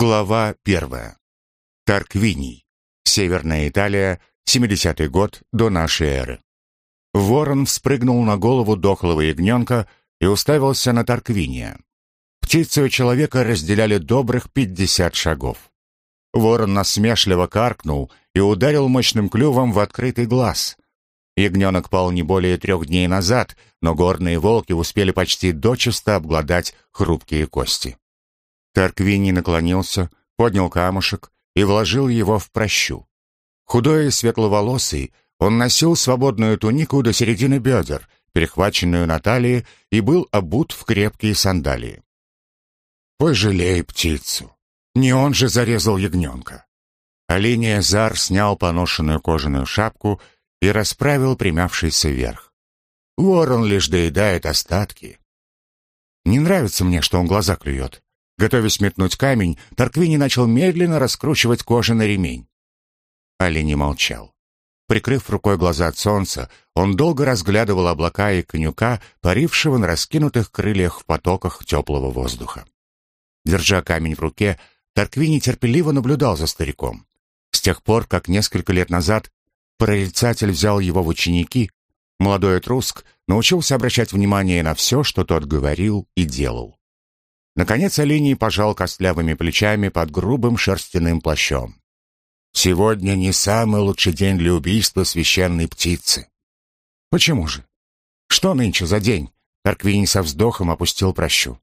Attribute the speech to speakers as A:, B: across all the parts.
A: Глава первая. Тарквиний. Северная Италия, 70-й год до нашей эры. Ворон спрыгнул на голову дохлого ягненка и уставился на Тарквиния. Птицу и человека разделяли добрых пятьдесят шагов. Ворон насмешливо каркнул и ударил мощным клювом в открытый глаз. Ягненок пал не более трех дней назад, но горные волки успели почти дочисто обглодать хрупкие кости. Тарквини наклонился, поднял камушек и вложил его в прощу. Худой и светловолосый, он носил свободную тунику до середины бедер, перехваченную на талии, и был обут в крепкие сандалии. «Пожалей птицу! Не он же зарезал ягненка!» Оленя Зар снял поношенную кожаную шапку и расправил примявшийся вверх. Ворон лишь доедает остатки. Не нравится мне, что он глаза клюет. Готовясь метнуть камень, Тарквини начал медленно раскручивать кожаный ремень. Олень молчал. Прикрыв рукой глаза от солнца, он долго разглядывал облака и конюка, парившего на раскинутых крыльях в потоках теплого воздуха. Держа камень в руке, Тарквини терпеливо наблюдал за стариком. С тех пор, как несколько лет назад прорицатель взял его в ученики, молодой Этруск научился обращать внимание на все, что тот говорил и делал. Наконец Олений пожал костлявыми плечами под грубым шерстяным плащом. «Сегодня не самый лучший день для убийства священной птицы». «Почему же? Что нынче за день?» Тарквини со вздохом опустил прощу.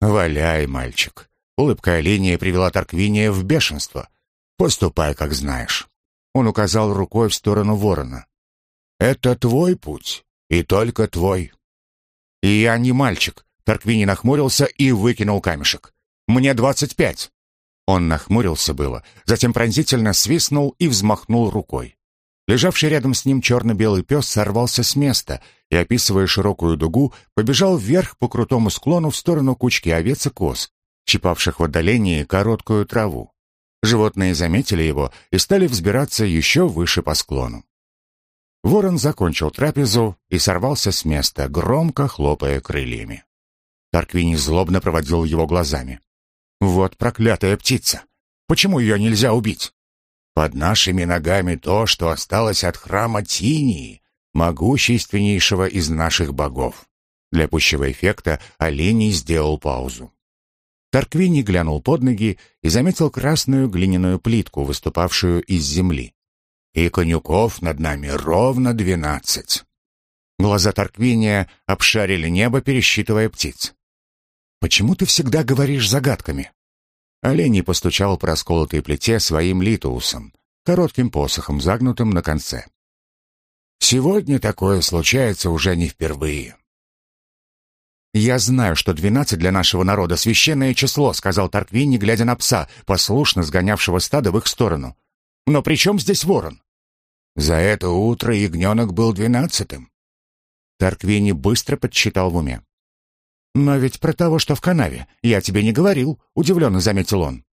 A: «Валяй, мальчик». Улыбка Оленя привела Тарквиния в бешенство. «Поступай, как знаешь». Он указал рукой в сторону ворона. «Это твой путь, и только твой». «И я не мальчик», Тарквини нахмурился и выкинул камешек. «Мне двадцать пять!» Он нахмурился было, затем пронзительно свистнул и взмахнул рукой. Лежавший рядом с ним черно-белый пес сорвался с места и, описывая широкую дугу, побежал вверх по крутому склону в сторону кучки овец и коз, чипавших в отдалении короткую траву. Животные заметили его и стали взбираться еще выше по склону. Ворон закончил трапезу и сорвался с места, громко хлопая крыльями. Тарквини злобно проводил его глазами. «Вот проклятая птица! Почему ее нельзя убить?» «Под нашими ногами то, что осталось от храма Тинии, могущественнейшего из наших богов». Для пущего эффекта Оленей сделал паузу. Тарквини глянул под ноги и заметил красную глиняную плитку, выступавшую из земли. «И конюков над нами ровно двенадцать». Глаза Тарквиния обшарили небо, пересчитывая птиц. Почему ты всегда говоришь загадками?» Оленей постучал по расколотой плите своим литоусом, коротким посохом, загнутым на конце. «Сегодня такое случается уже не впервые». «Я знаю, что двенадцать для нашего народа — священное число», — сказал Тарквини, глядя на пса, послушно сгонявшего стадо в их сторону. «Но при чем здесь ворон?» «За это утро ягненок был двенадцатым». Тарквини быстро подсчитал в уме. «Но ведь про того, что в канаве, я тебе не говорил», — удивленно заметил он.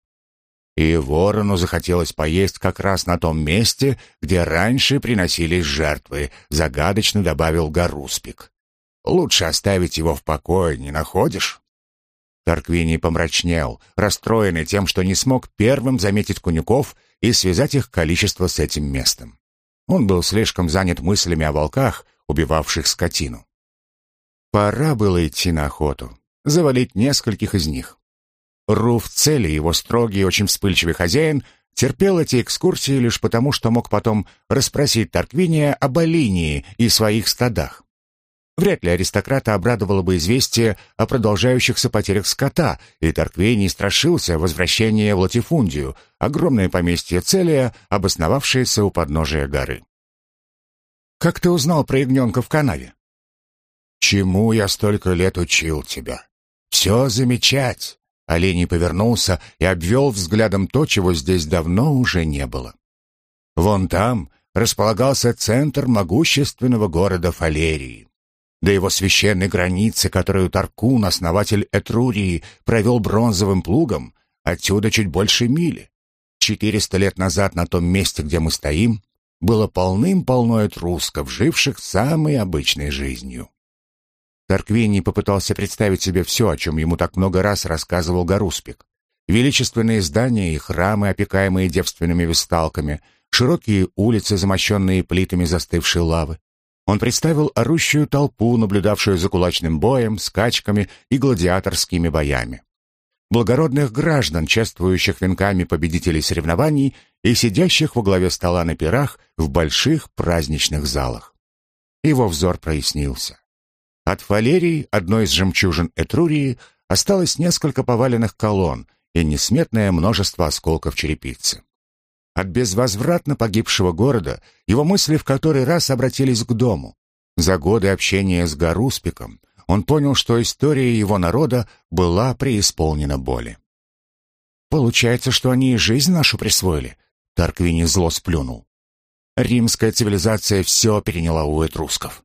A: И ворону захотелось поесть как раз на том месте, где раньше приносились жертвы, загадочно добавил Гаруспик. «Лучше оставить его в покое, не находишь?» Тарквини помрачнел, расстроенный тем, что не смог первым заметить кунюков и связать их количество с этим местом. Он был слишком занят мыслями о волках, убивавших скотину. Пора было идти на охоту, завалить нескольких из них. Руф Цели, его строгий и очень вспыльчивый хозяин, терпел эти экскурсии лишь потому, что мог потом расспросить Тарквиния об Алинии и своих стадах. Вряд ли аристократа обрадовало бы известие о продолжающихся потерях скота, и Тарквиний страшился возвращения в Латифундию, огромное поместье Целия, обосновавшееся у подножия горы. «Как ты узнал про ягненка в канаве?» Чему я столько лет учил тебя? Все замечать. Оленей повернулся и обвел взглядом то, чего здесь давно уже не было. Вон там располагался центр могущественного города Фалерии. До его священной границы, которую Таркун, основатель Этрурии, провел бронзовым плугом, отсюда чуть больше мили. Четыреста лет назад на том месте, где мы стоим, было полным-полно этрусков, живших самой обычной жизнью. Тарквини попытался представить себе все, о чем ему так много раз рассказывал Гаруспик. величественные здания и храмы, опекаемые девственными весталками, широкие улицы, замощенные плитами застывшей лавы. Он представил орущую толпу, наблюдавшую за кулачным боем, скачками и гладиаторскими боями. Благородных граждан, чествующих венками победителей соревнований и сидящих во главе стола на пирах в больших праздничных залах. Его взор прояснился. От фалерии, одной из жемчужин Этрурии, осталось несколько поваленных колонн и несметное множество осколков черепицы. От безвозвратно погибшего города его мысли в который раз обратились к дому. За годы общения с Гаруспиком он понял, что история его народа была преисполнена боли. «Получается, что они и жизнь нашу присвоили?» Тарквини зло сплюнул. Римская цивилизация все переняла у этрусков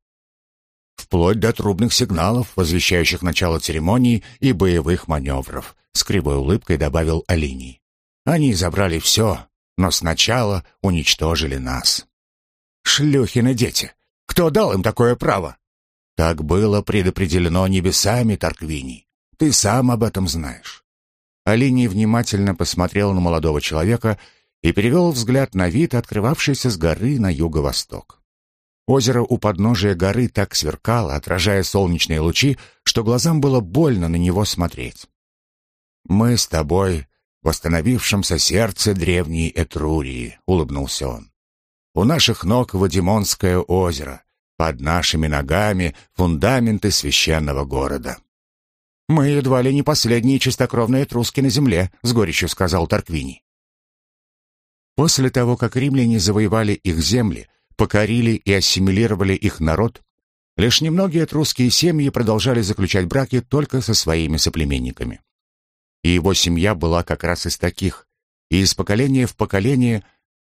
A: вплоть до трубных сигналов, возвещающих начало церемонии и боевых маневров», — с кривой улыбкой добавил Алини. «Они забрали все, но сначала уничтожили нас». «Шлюхины дети! Кто дал им такое право?» «Так было предопределено небесами, Тарквини. Ты сам об этом знаешь». Алини внимательно посмотрел на молодого человека и перевел взгляд на вид, открывавшийся с горы на юго-восток. Озеро у подножия горы так сверкало, отражая солнечные лучи, что глазам было больно на него смотреть. «Мы с тобой восстановившемся сердце древней Этрурии», — улыбнулся он. «У наших ног Вадимонское озеро, под нашими ногами фундаменты священного города». «Мы едва ли не последние чистокровные этруски на земле», — с горечью сказал Тарквини. После того, как римляне завоевали их земли, покорили и ассимилировали их народ, лишь немногие этрусские семьи продолжали заключать браки только со своими соплеменниками. И его семья была как раз из таких, и из поколения в поколение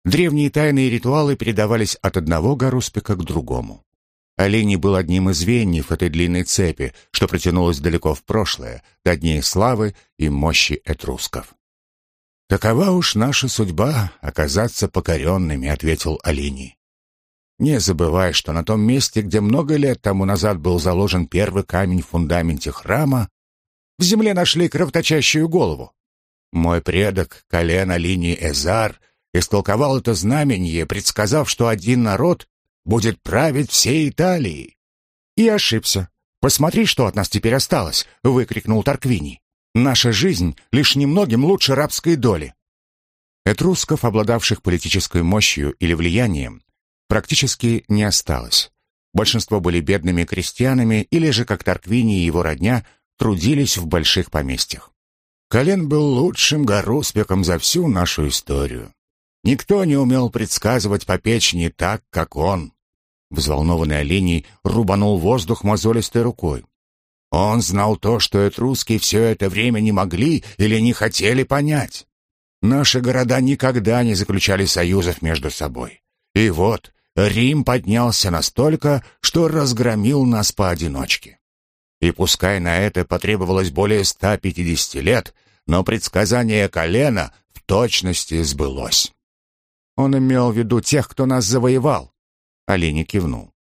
A: древние тайные ритуалы передавались от одного гаруспика к другому. Олени был одним из звеньев этой длинной цепи, что протянулось далеко в прошлое, до дней славы и мощи этрусков. «Такова уж наша судьба — оказаться покоренными», — ответил Алини. Не забывай, что на том месте, где много лет тому назад был заложен первый камень в фундаменте храма, в земле нашли кровоточащую голову. Мой предок, колено линии Эзар, истолковал это знамение, предсказав, что один народ будет править всей Италией. И ошибся. «Посмотри, что от нас теперь осталось!» — выкрикнул Тарквини. «Наша жизнь лишь немногим лучше рабской доли». Этрусков, обладавших политической мощью или влиянием, практически не осталось. Большинство были бедными крестьянами или же, как Тарквини и его родня, трудились в больших поместьях. Колен был лучшим горуспеком за всю нашу историю. Никто не умел предсказывать по печени так, как он. Взволнованный оленей рубанул воздух мозолистой рукой. Он знал то, что этруски все это время не могли или не хотели понять. Наши города никогда не заключали союзов между собой. И вот, Рим поднялся настолько, что разгромил нас поодиночке. И пускай на это потребовалось более 150 лет, но предсказание колена в точности сбылось. Он имел в виду тех, кто нас завоевал. Олени кивнул.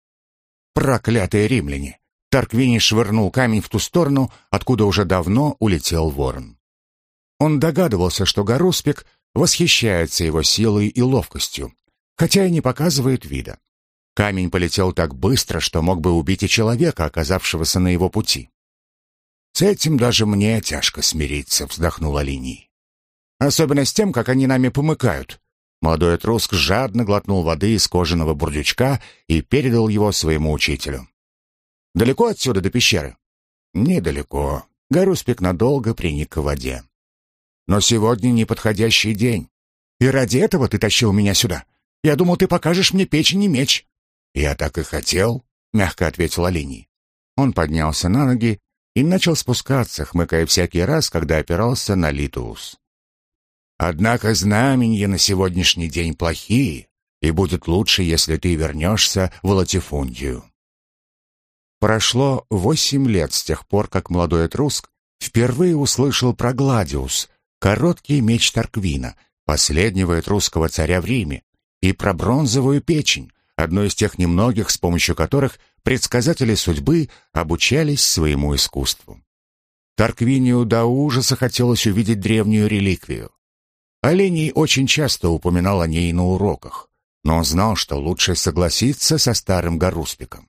A: Проклятые римляне! Тарквини швырнул камень в ту сторону, откуда уже давно улетел ворон. Он догадывался, что Гаруспик восхищается его силой и ловкостью, хотя и не показывает вида. Камень полетел так быстро, что мог бы убить и человека, оказавшегося на его пути. «С этим даже мне тяжко смириться», — вздохнула Линий. «Особенно с тем, как они нами помыкают». Молодой этруск жадно глотнул воды из кожаного бурдючка и передал его своему учителю. «Далеко отсюда до пещеры?» «Недалеко». Гаруспик надолго приник к воде. «Но сегодня неподходящий день. И ради этого ты тащил меня сюда?» Я думал, ты покажешь мне печень и меч». «Я так и хотел», — мягко ответил Олени. Он поднялся на ноги и начал спускаться, хмыкая всякий раз, когда опирался на Литуус. «Однако знаменья на сегодняшний день плохие, и будет лучше, если ты вернешься в Латифундию». Прошло восемь лет с тех пор, как молодой Этруск впервые услышал про Гладиус, короткий меч Тарквина, последнего этрусского царя в Риме, и про бронзовую печень, одну из тех немногих, с помощью которых предсказатели судьбы обучались своему искусству. Тарквинию до ужаса хотелось увидеть древнюю реликвию. Оленей очень часто упоминал о ней на уроках, но он знал, что лучше согласиться со старым Гаруспиком.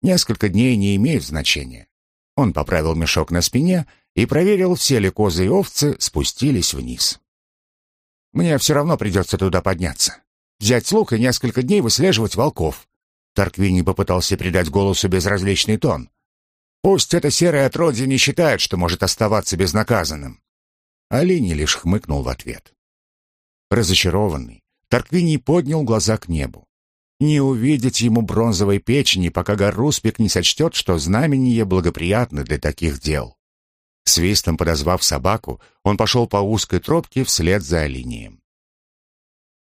A: Несколько дней не имеют значения. Он поправил мешок на спине и проверил, все ли козы и овцы спустились вниз. «Мне все равно придется туда подняться. Взять лук и несколько дней выслеживать волков». Тарквини попытался придать голосу безразличный тон. «Пусть это серое отродье не считает, что может оставаться безнаказанным». Олени лишь хмыкнул в ответ. Разочарованный, Тарквиний поднял глаза к небу. Не увидеть ему бронзовой печени, пока Гаруспик не сочтет, что знамение благоприятно для таких дел. Свистом подозвав собаку, он пошел по узкой тропке вслед за Алинием.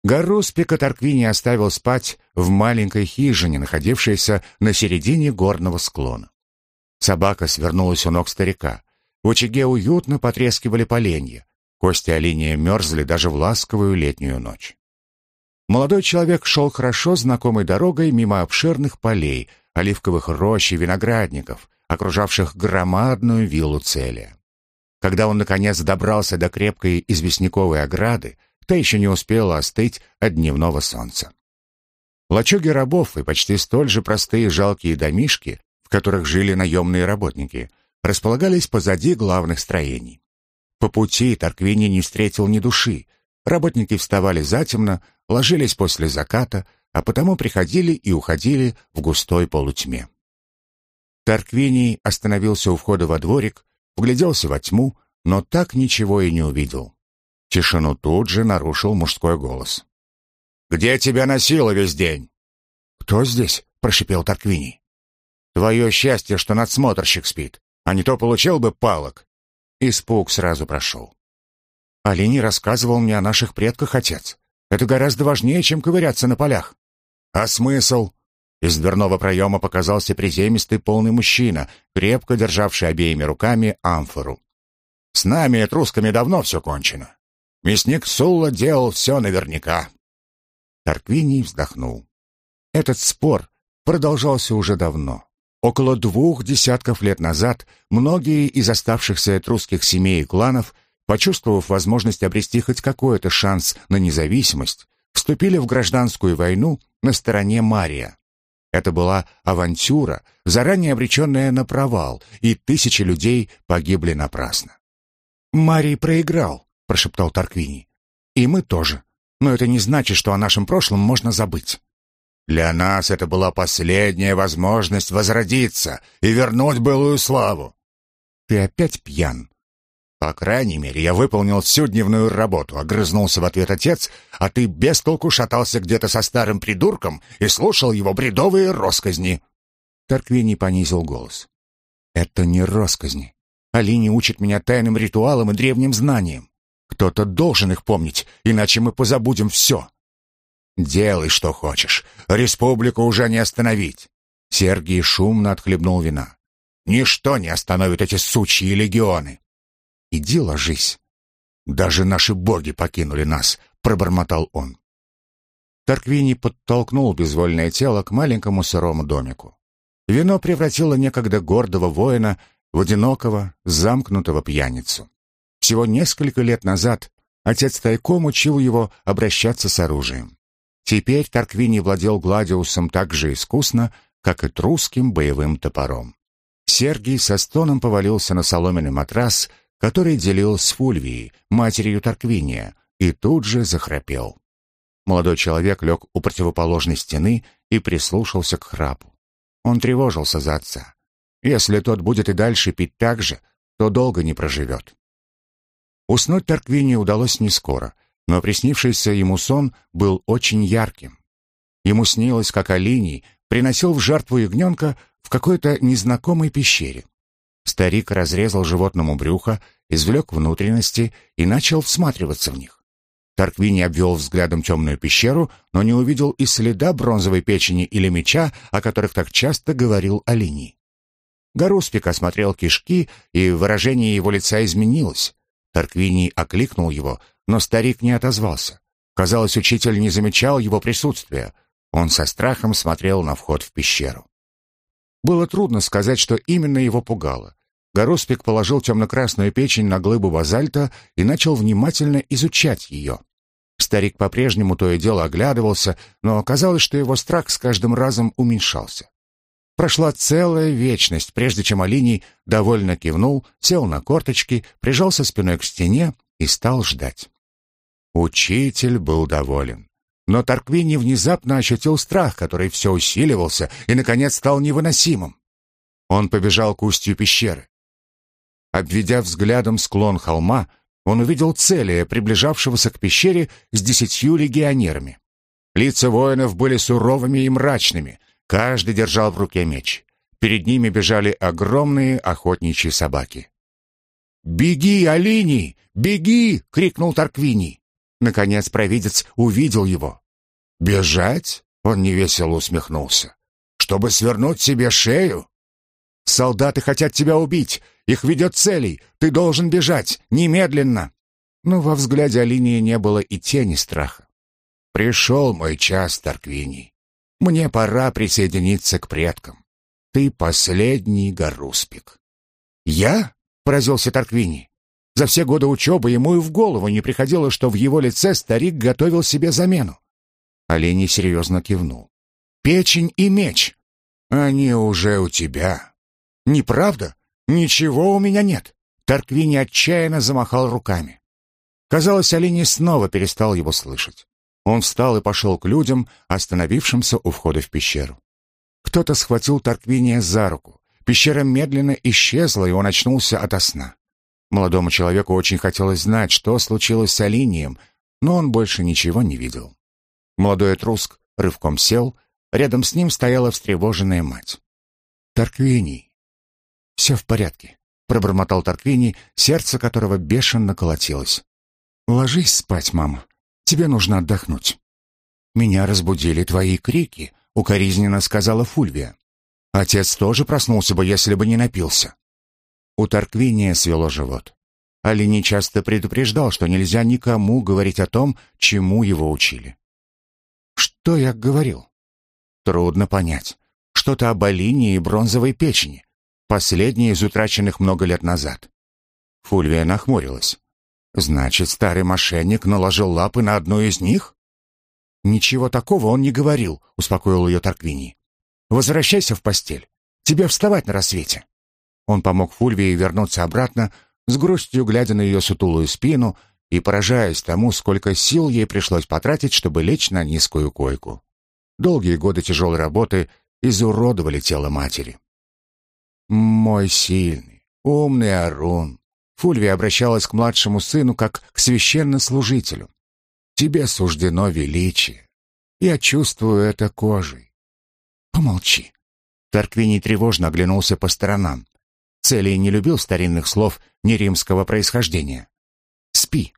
A: Гаруспика Тарквини оставил спать в маленькой хижине, находившейся на середине горного склона. Собака свернулась у ног старика. В очаге уютно потрескивали поленья. Кости оленя мерзли даже в ласковую летнюю ночь. Молодой человек шел хорошо знакомой дорогой мимо обширных полей, оливковых рощ и виноградников, окружавших громадную виллу Целия. Когда он, наконец, добрался до крепкой известняковой ограды, та еще не успела остыть от дневного солнца. Лачуги рабов и почти столь же простые жалкие домишки, в которых жили наемные работники, располагались позади главных строений. По пути Тарквини не встретил ни души. Работники вставали затемно, ложились после заката, а потому приходили и уходили в густой полутьме. Тарквиний остановился у входа во дворик, вгляделся во тьму, но так ничего и не увидел. Тишину тут же нарушил мужской голос. «Где тебя носило весь день?» «Кто здесь?» — прошипел Тарквиний. «Твое счастье, что надсмотрщик спит, а не то получил бы палок». Испуг сразу прошел. Олени рассказывал мне о наших предках, отец. Это гораздо важнее, чем ковыряться на полях. А смысл? Из дверного проема показался приземистый полный мужчина, крепко державший обеими руками амфору. «С нами, этрусками, давно все кончено. Мясник Сулла делал все наверняка». Тарквиний вздохнул. Этот спор продолжался уже давно. Около двух десятков лет назад многие из оставшихся этрусских семей и кланов, почувствовав возможность обрести хоть какой-то шанс на независимость, вступили в гражданскую войну на стороне Мария. Это была авантюра, заранее обреченная на провал, и тысячи людей погибли напрасно. «Марий проиграл», — прошептал Тарквини. «И мы тоже. Но это не значит, что о нашем прошлом можно забыть». «Для нас это была последняя возможность возродиться и вернуть былую славу». «Ты опять пьян», «По крайней мере, я выполнил всю дневную работу», — огрызнулся в ответ отец, «а ты без толку шатался где-то со старым придурком и слушал его бредовые росказни». Тарквини понизил голос. «Это не росказни. Алини учит меня тайным ритуалам и древним знаниям. Кто-то должен их помнить, иначе мы позабудем все». «Делай, что хочешь. Республику уже не остановить». Сергий шумно отхлебнул вина. «Ничто не остановит эти сучьи легионы. Иди ложись. Даже наши боги покинули нас, пробормотал он. Тарквини подтолкнул безвольное тело к маленькому сырому домику. Вино превратило некогда гордого воина в одинокого, замкнутого пьяницу. Всего несколько лет назад отец тайком учил его обращаться с оружием. Теперь Тарквини владел гладиусом так же искусно, как и трусским боевым топором. Сергий со стоном повалился на соломенный матрас который делил с Фульвией, матерью Тарквиния, и тут же захрапел. Молодой человек лег у противоположной стены и прислушался к храпу. Он тревожился за отца. Если тот будет и дальше пить так же, то долго не проживет. Уснуть Тарквине удалось не скоро, но приснившийся ему сон был очень ярким. Ему снилось, как Алиний приносил в жертву ягненка в какой-то незнакомой пещере. Старик разрезал животному брюхо, извлек внутренности и начал всматриваться в них. Тарквини обвел взглядом темную пещеру, но не увидел и следа бронзовой печени или меча, о которых так часто говорил Алини. Гаруспик осмотрел кишки, и выражение его лица изменилось. Тарквини окликнул его, но старик не отозвался. Казалось, учитель не замечал его присутствия. Он со страхом смотрел на вход в пещеру. Было трудно сказать, что именно его пугало. Гаруспик положил темно-красную печень на глыбу базальта и начал внимательно изучать ее. Старик по-прежнему то и дело оглядывался, но оказалось, что его страх с каждым разом уменьшался. Прошла целая вечность, прежде чем Алиний довольно кивнул, сел на корточки, прижался спиной к стене и стал ждать. Учитель был доволен. Но Тарквини внезапно ощутил страх, который все усиливался и, наконец, стал невыносимым. Он побежал к устью пещеры. Обведя взглядом склон холма, он увидел Целия, приближавшегося к пещере с десятью легионерами. Лица воинов были суровыми и мрачными, каждый держал в руке меч. Перед ними бежали огромные охотничьи собаки. «Беги, Алини! Беги!» — крикнул Тарквини. Наконец провидец увидел его. «Бежать?» — он невесело усмехнулся. «Чтобы свернуть себе шею?» «Солдаты хотят тебя убить. Их ведет целей. Ты должен бежать. Немедленно!» Но во взгляде Алинии не было и тени страха. «Пришел мой час, Тарквини. Мне пора присоединиться к предкам. Ты последний Гаруспик». «Я?» — поразился Тарквини. За все годы учебы ему и в голову не приходило, что в его лице старик готовил себе замену. Оленей серьезно кивнул. «Печень и меч. Они уже у тебя». «Неправда? Ничего у меня нет». Тарквини отчаянно замахал руками. Казалось, Оленей снова перестал его слышать. Он встал и пошел к людям, остановившимся у входа в пещеру. Кто-то схватил Тарквиния за руку. Пещера медленно исчезла, и он очнулся ото сна. Молодому человеку очень хотелось знать, что случилось с Алинием, но он больше ничего не видел. Молодой Этруск рывком сел, рядом с ним стояла встревоженная мать. «Тарквиний!» «Все в порядке», — пробормотал Тарквиний, сердце которого бешено колотилось. «Ложись спать, мама. Тебе нужно отдохнуть». «Меня разбудили твои крики», — укоризненно сказала Фульвия. «Отец тоже проснулся бы, если бы не напился». У Тарквиния свело живот. Али часто предупреждал, что нельзя никому говорить о том, чему его учили. Что я говорил? Трудно понять. Что-то об Алине и бронзовой печени. Последнее из утраченных много лет назад. Фульвия нахмурилась. Значит, старый мошенник наложил лапы на одну из них? Ничего такого он не говорил, успокоил ее Тарквини. Возвращайся в постель. Тебе вставать на рассвете. Он помог Фульвии вернуться обратно, с грустью глядя на ее сутулую спину и поражаясь тому, сколько сил ей пришлось потратить, чтобы лечь на низкую койку. Долгие годы тяжелой работы изуродовали тело матери. «Мой сильный, умный Арун», Фульвия обращалась к младшему сыну как к священнослужителю. «Тебе суждено величие. Я чувствую это кожей». «Помолчи». Тарквини тревожно оглянулся по сторонам. Целий не любил старинных слов неримского происхождения. «Спи».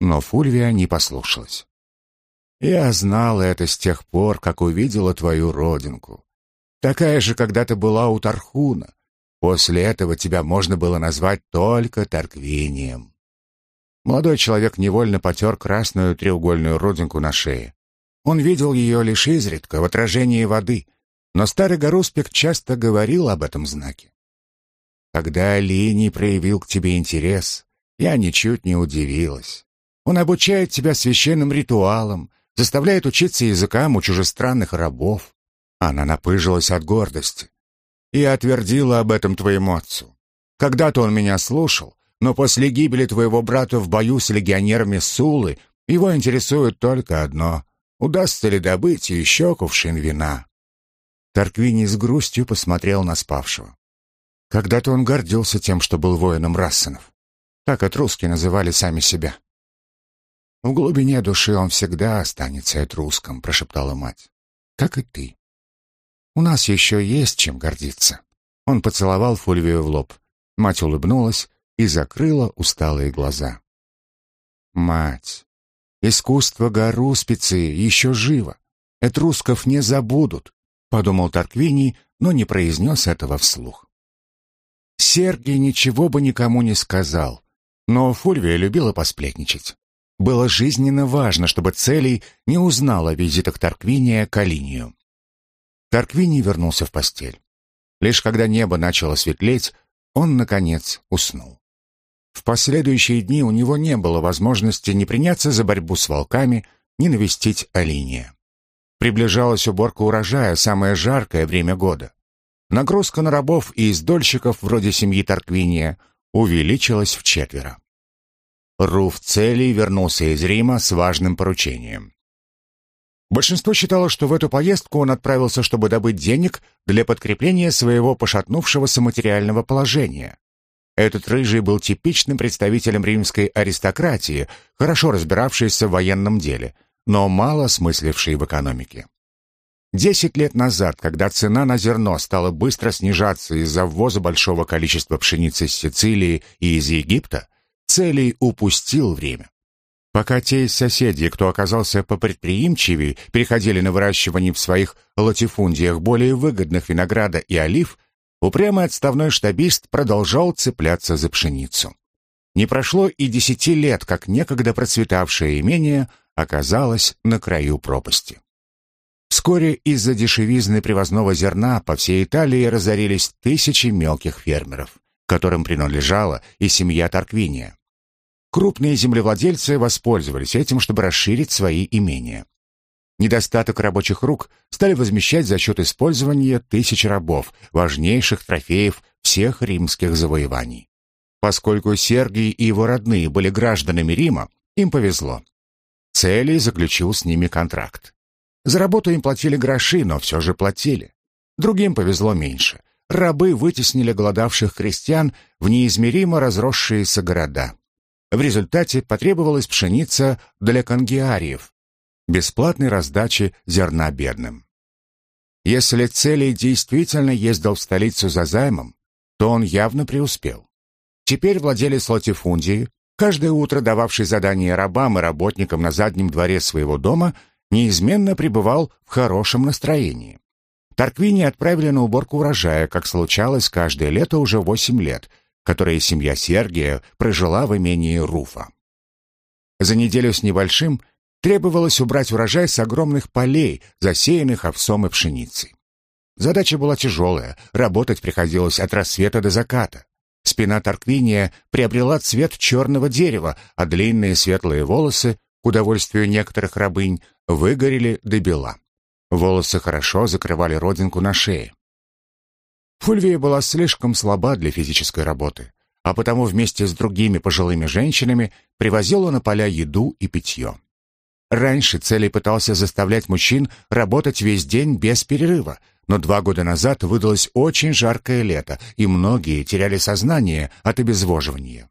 A: Но Фульвия не послушалась. «Я знала это с тех пор, как увидела твою родинку. Такая же когда-то была у Тархуна. После этого тебя можно было назвать только Тарквинием». Молодой человек невольно потер красную треугольную родинку на шее. Он видел ее лишь изредка, в отражении воды, но старый Гаруспик часто говорил об этом знаке. Когда Алини проявил к тебе интерес, я ничуть не удивилась. Он обучает тебя священным ритуалам, заставляет учиться языкам у чужестранных рабов. Она напыжилась от гордости. Я отвердила об этом твоему отцу. Когда-то он меня слушал, но после гибели твоего брата в бою с легионерами Сулы его интересует только одно — удастся ли добыть еще кувшин вина. Тарквини с грустью посмотрел на спавшего. Когда-то он гордился тем, что был воином Рассенов. Так этруски называли сами себя. «В глубине души он всегда останется этруском», — прошептала мать. «Как и ты. У нас еще есть чем гордиться». Он поцеловал Фульвию в лоб. Мать улыбнулась и закрыла усталые глаза. «Мать, искусство Гаруспицы еще живо. Этрусков не забудут», — подумал Тарквини, но не произнес этого вслух. Сергий ничего бы никому не сказал, но Фульвия любила посплетничать. Было жизненно важно, чтобы Целий не узнал о визитах Тарквиния к Алинию. Тарквиний вернулся в постель. Лишь когда небо начало светлеть, он, наконец, уснул. В последующие дни у него не было возможности ни приняться за борьбу с волками, ни навестить Алиния. Приближалась уборка урожая, самое жаркое время года. Нагрузка на рабов и издольщиков вроде семьи Тарквиния увеличилась в четверо. Руф Целий вернулся из Рима с важным поручением. Большинство считало, что в эту поездку он отправился, чтобы добыть денег для подкрепления своего пошатнувшегося материального положения. Этот рыжий был типичным представителем римской аристократии, хорошо разбиравшийся в военном деле, но мало смысливший в экономике. Десять лет назад, когда цена на зерно стала быстро снижаться из-за ввоза большого количества пшеницы из Сицилии и из Египта, Целий упустил время. Пока те из соседей, кто оказался попредприимчивее, переходили на выращивание в своих латифундиях более выгодных винограда и олив, упрямый отставной штабист продолжал цепляться за пшеницу. Не прошло и десяти лет, как некогда процветавшее имение оказалось на краю пропасти. Вскоре из-за дешевизны привозного зерна по всей Италии разорились тысячи мелких фермеров, которым принадлежала и семья Тарквиния. Крупные землевладельцы воспользовались этим, чтобы расширить свои имения. Недостаток рабочих рук стали возмещать за счет использования тысяч рабов, важнейших трофеев всех римских завоеваний. Поскольку Сергий и его родные были гражданами Рима, им повезло. Целий заключил с ними контракт. За работу им платили гроши, но все же платили. Другим повезло меньше. Рабы вытеснили голодавших крестьян в неизмеримо разросшиеся города. В результате потребовалась пшеница для конгиариев, бесплатной раздачи зерна бедным. Если Целий действительно ездил в столицу за займом, то он явно преуспел. Теперь владелец латифундии, каждое утро дававший задания рабам и работникам на заднем дворе своего дома, неизменно пребывал в хорошем настроении. Тарквини отправили на уборку урожая, как случалось каждое лето уже восемь лет – которые семья Сергия прожила в имении Руфа. За неделю с небольшим требовалось убрать урожай с огромных полей, засеянных овсом и пшеницей. Задача была тяжелая, работать приходилось от рассвета до заката. Спина Тарквиния приобрела цвет черного дерева, а длинные светлые волосы, к удовольствию некоторых рабынь, выгорели до бела. Волосы хорошо закрывали родинку на шее. Фульвия была слишком слаба для физической работы, а потому вместе с другими пожилыми женщинами привозила на поля еду и питье. Раньше Целий пытался заставлять мужчин работать весь день без перерыва, но два года назад выдалось очень жаркое лето, и многие теряли сознание от обезвоживания.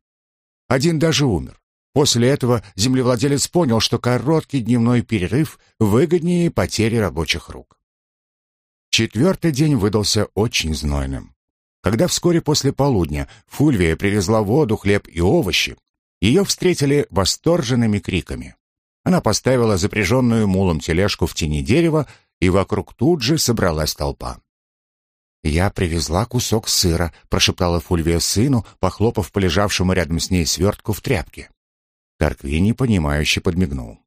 A: Один даже умер. После этого землевладелец понял, что короткий дневной перерыв выгоднее потери рабочих рук. Четвертый день выдался очень знойным. Когда вскоре после полудня Фульвия привезла воду, хлеб и овощи, ее встретили восторженными криками. Она поставила запряженную мулом тележку в тени дерева, и вокруг тут же собралась толпа. «Я привезла кусок сыра», — прошептала Фульвия сыну, похлопав по лежавшему рядом с ней свертку в тряпке. Тарквини, понимающе подмигнул.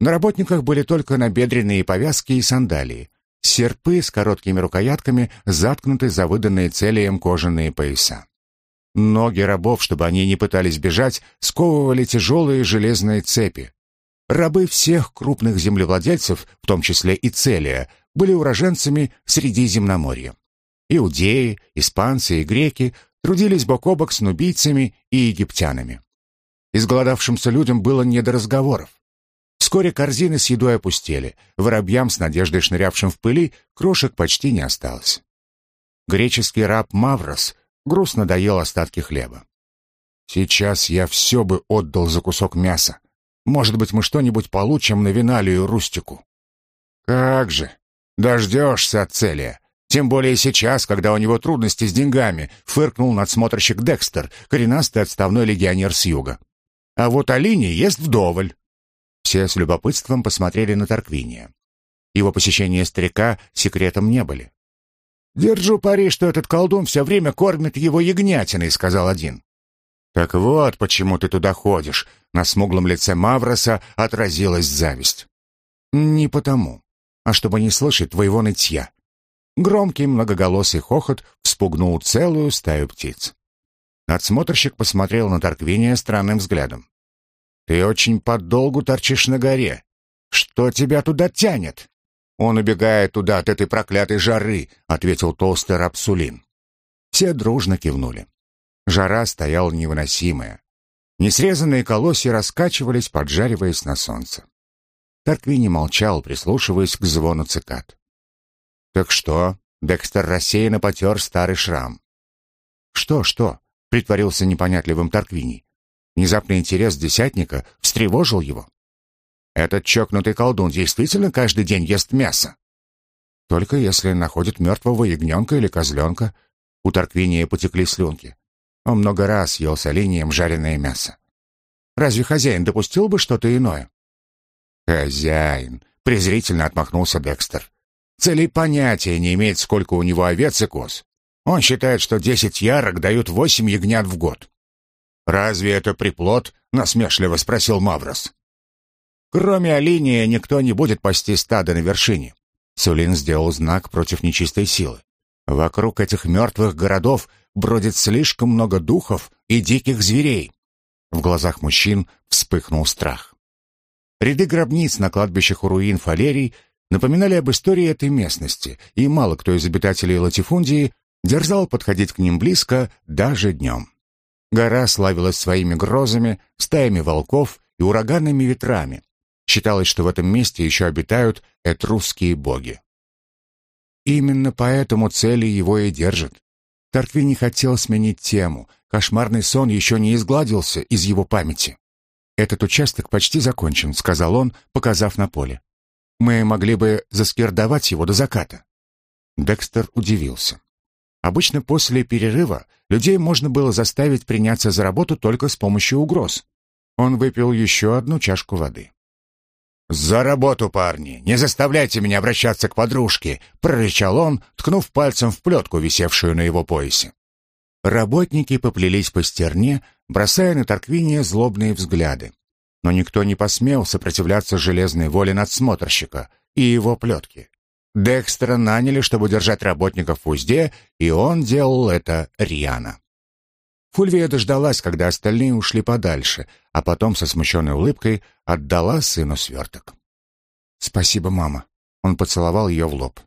A: На работниках были только набедренные повязки и сандалии, серпы с короткими рукоятками, заткнуты за выданные целием кожаные пояса. Ноги рабов, чтобы они не пытались бежать, сковывали тяжелые железные цепи. Рабы всех крупных землевладельцев, в том числе и Целия, были уроженцами Средиземноморья. Иудеи, испанцы и греки трудились бок о бок с нубийцами и египтянами. Изголодавшимся людям было не до разговоров. Вскоре корзины с едой опустели. Воробьям с надеждой шнырявшим в пыли крошек почти не осталось. Греческий раб Маврос грустно доел остатки хлеба. «Сейчас я все бы отдал за кусок мяса. Может быть, мы что-нибудь получим на Виналию Рустику?» «Как же! Дождешься от цели. Тем более сейчас, когда у него трудности с деньгами», — фыркнул надсмотрщик Декстер, коренастый отставной легионер с юга. «А вот Алине ест вдоволь». Все с любопытством посмотрели на Тарквиния. Его посещения старика секретом не были. «Держу пари, что этот колдун все время кормит его ягнятиной», — сказал один. «Так вот, почему ты туда ходишь», — на смуглом лице Мавроса отразилась зависть. «Не потому, а чтобы не слышать твоего нытья. Громкий многоголосый хохот вспугнул целую стаю птиц. Надсмотрщик посмотрел на Тарквиния странным взглядом. «Ты очень подолгу торчишь на горе. Что тебя туда тянет?» «Он убегает туда от этой проклятой жары», — ответил толстый Рапсулин. Все дружно кивнули. Жара стояла невыносимая. Несрезанные колосья раскачивались, поджариваясь на солнце. Тарквини молчал, прислушиваясь к звону цикад. «Так что?» — Декстер рассеянно потер старый шрам. «Что, что?» — притворился непонятливым Тарквини. Внезапный интерес десятника встревожил его. «Этот чокнутый колдун действительно каждый день ест мясо?» «Только если находит мертвого ягненка или козленка». У Тарквиния потекли слюнки. Он много раз ел с оленем жареное мясо. Разве хозяин допустил бы что-то иное? Хозяин, презрительно отмахнулся Декстер. Цели понятия не имеет, сколько у него овец и коз. Он считает, что десять ярок дают восемь ягнят в год. «Разве это приплод?» — насмешливо спросил Маврос. «Кроме Алиния никто не будет пасти стадо на вершине». Сулин сделал знак против нечистой силы. Вокруг этих мертвых городов бродит слишком много духов и диких зверей. В глазах мужчин вспыхнул страх. Ряды гробниц на кладбищах у руин Фалерий напоминали об истории этой местности, и мало кто из обитателей Латифундии дерзал подходить к ним близко даже днем. Гора славилась своими грозами, стаями волков и ураганными ветрами. Считалось, что в этом месте еще обитают этрусские боги. Именно поэтому цели его и держат. Таркви не хотел сменить тему. Кошмарный сон еще не изгладился из его памяти. «Этот участок почти закончен», — сказал он, показав на поле. «Мы могли бы заскирдовать его до заката». Декстер удивился. Обычно после перерыва людей можно было заставить приняться за работу только с помощью угроз. Он выпил еще одну чашку воды. «За работу, парни! Не заставляйте меня обращаться к подружке!» — прорычал он, ткнув пальцем в плетку, висевшую на его поясе. Работники поплелись по стерне, бросая на Торквиния злобные взгляды. Но никто не посмел сопротивляться железной воле надсмотрщика и его плетке. Декстера наняли, чтобы держать работников в узде, и он делал это рьяно. Фульвия дождалась, когда остальные ушли подальше, а потом со смущенной улыбкой отдала сыну сверток. «Спасибо, мама». Он поцеловал ее в лоб.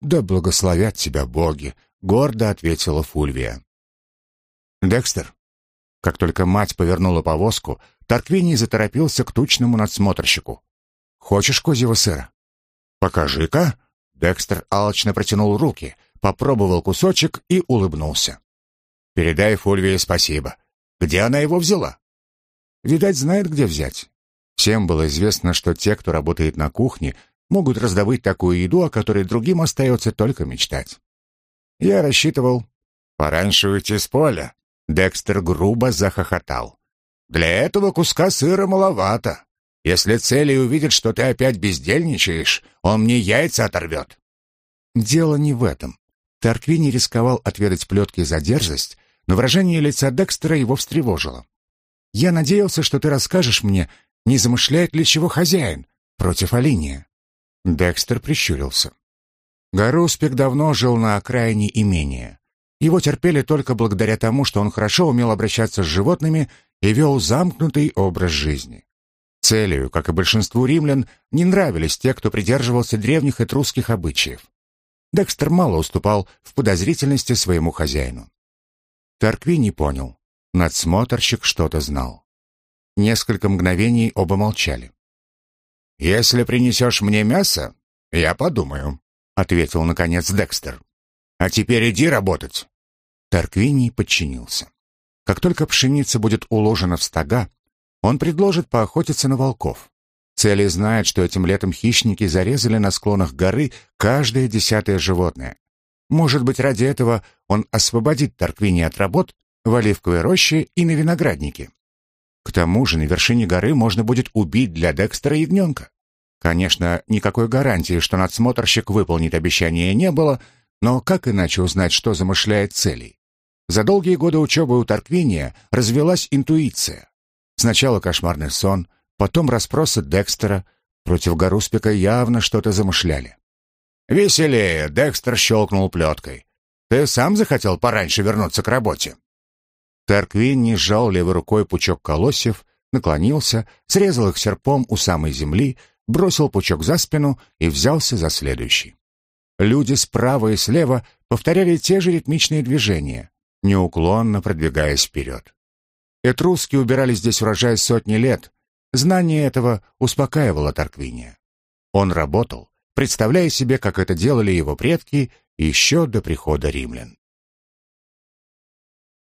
A: «Да благословят тебя боги», — гордо ответила Фульвия. «Декстер». Как только мать повернула повозку, Тарквиний заторопился к тучному надсмотрщику. «Хочешь козьего сыра?» «Покажи-ка». Декстер алчно протянул руки, попробовал кусочек и улыбнулся. Передай Фульвии спасибо. Где она его взяла? Видать, знает, где взять. Всем было известно, что те, кто работает на кухне, могут раздобыть такую еду, о которой другим остается только мечтать. Я рассчитывал пораньше уйти с поля. Декстер грубо захохотал. Для этого куска сыра маловато. Если Цели увидит, что ты опять бездельничаешь, он мне яйца оторвет. Дело не в этом. Тарквини рисковал отведать плетки за дерзость, но выражение лица Декстера его встревожило. «Я надеялся, что ты расскажешь мне, не замышляет ли чего хозяин против Алиния». Декстер прищурился. Гаруспик давно жил на окраине имения. Его терпели только благодаря тому, что он хорошо умел обращаться с животными и вел замкнутый образ жизни. Целью, как и большинству римлян, не нравились те, кто придерживался древних этрусских обычаев. Декстер мало уступал в подозрительности своему хозяину. Таркви не понял. Надсмотрщик что-то знал. Несколько мгновений оба молчали. «Если принесешь мне мясо, я подумаю», — ответил, наконец, Декстер. «А теперь иди работать». Тарквиний подчинился. Как только пшеница будет уложена в стога, он предложит поохотиться на волков. Цели знает, что этим летом хищники зарезали на склонах горы каждое десятое животное. Может быть, ради этого он освободит Тарквини от работ в оливковой роще и на винограднике. К тому же на вершине горы можно будет убить для Декстера ягненка. Конечно, никакой гарантии, что надсмотрщик выполнит обещание, не было, но как иначе узнать, что замышляет целей? За долгие годы учебы у Тарквиния развелась интуиция. Сначала кошмарный сон — Потом расспросы Декстера. Против Гаруспика явно что-то замышляли. «Веселее!» — Декстер щелкнул плеткой. «Ты сам захотел пораньше вернуться к работе?» Терквинни сжал левой рукой пучок колосьев, наклонился, срезал их серпом у самой земли, бросил пучок за спину и взялся за следующий. Люди справа и слева повторяли те же ритмичные движения, неуклонно продвигаясь вперед. Этруски убирали здесь урожай сотни лет. Знание этого успокаивало Тарквиния. Он работал, представляя себе, как это делали его предки еще до прихода римлян.